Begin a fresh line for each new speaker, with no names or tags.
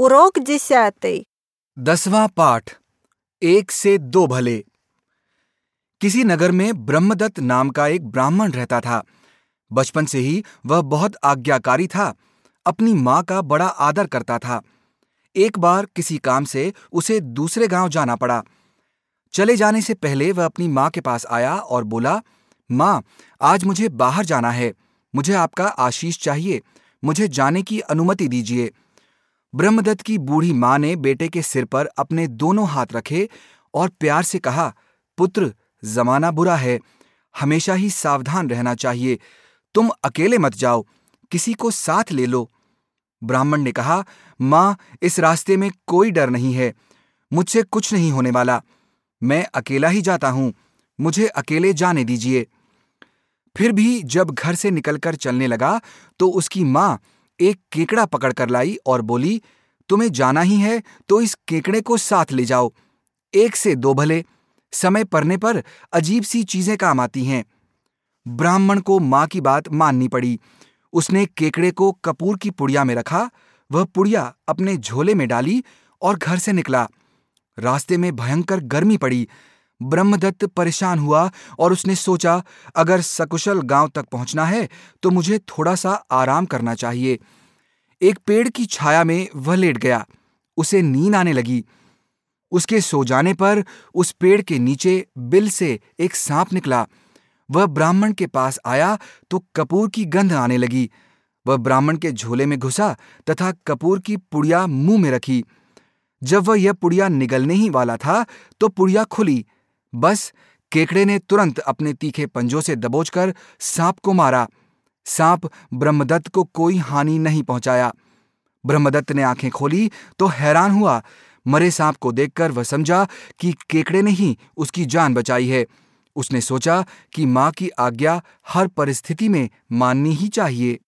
Урок десятый.
दसवां पाठ एक से दो भले किसी नगर में ब्रह्मदत्त नाम का एक ब्राह्मण रहता था बचपन से ही वह बहुत आज्ञाकारी था अपनी माँ का बड़ा आदर करता था एक बार किसी काम से उसे दूसरे गांव जाना पड़ा चले जाने से पहले वह अपनी माँ के पास आया और बोला माँ आज मुझे बाहर जाना है मुझे आपका आशीष चाहिए मुझे जाने की अनुमति दीजिए ब्रह्मदत्त की बूढ़ी माँ ने बेटे के सिर पर अपने दोनों हाथ रखे और प्यार से कहा, पुत्र, जमाना बुरा है। हमेशा ही सावधान रहना चाहिए। तुम अकेले मत जाओ। किसी को साथ ले लो। ब्राह्मण ने कहा, माँ, इस रास्ते में कोई डर नहीं है। मुझसे कुछ नहीं होने वाला। मैं अकेला ही जाता हूँ। मुझे अकेले जाने दीजिए। फिर भी जब घर से निकलकर चलने लगा तो उसकी माँ एक केकड़ा पकड़ कर लाई और बोली, तुम्हें जाना ही है तो इस केकड़े को साथ ले जाओ। एक से दो भले, समय पड़ने पर अजीब सी चीज़ें काम आती हैं। ब्राह्मण को माँ की बात माननी पड़ी। उसने केकड़े को कपूर की पुड़िया में रखा, वह पुड़िया अपने झोले में डाली और घर से निकला। रास्ते में भयंकर गर्मी पड़ी। ब्रह्मदत्त परेशान हुआ और उसने सोचा, अगर सकुशल गाँव तक पहुँचना है तो मुझे थोड़ा सा आराम करना चाहिए। एक पेड़ की छाया में वह लेट गया। उसे नींद आने लगी। उसके सो जाने पर उस पेड़ के नीचे बिल से एक सांप निकला। वह ब्राह्मण के पास आया तो कपूर की गंध आने लगी। वह ब्राह्मण के झोले में घुसा तथा कपूर की पुड़िया मुँह में रखी। जब वह यह पुड़िया निगलने ही वाला था तो पुड़िया खुली। बस केकड़े ने तुरंत अपने तीखे पंजों से दबोचकर सांप को मारा। सांप ब्रह्मदत्त को कोई हानि नहीं पहुँचाया। ब्रह्मदत्त ने आँखें खोली तो हैरान हुआ। मरे सांप को देखकर वह समझा कि केकड़े ने ही उसकी जान बचाई है। उसने सोचा कि माँ की आज्ञा हर परिस्थिति में माननी ही चाहिए।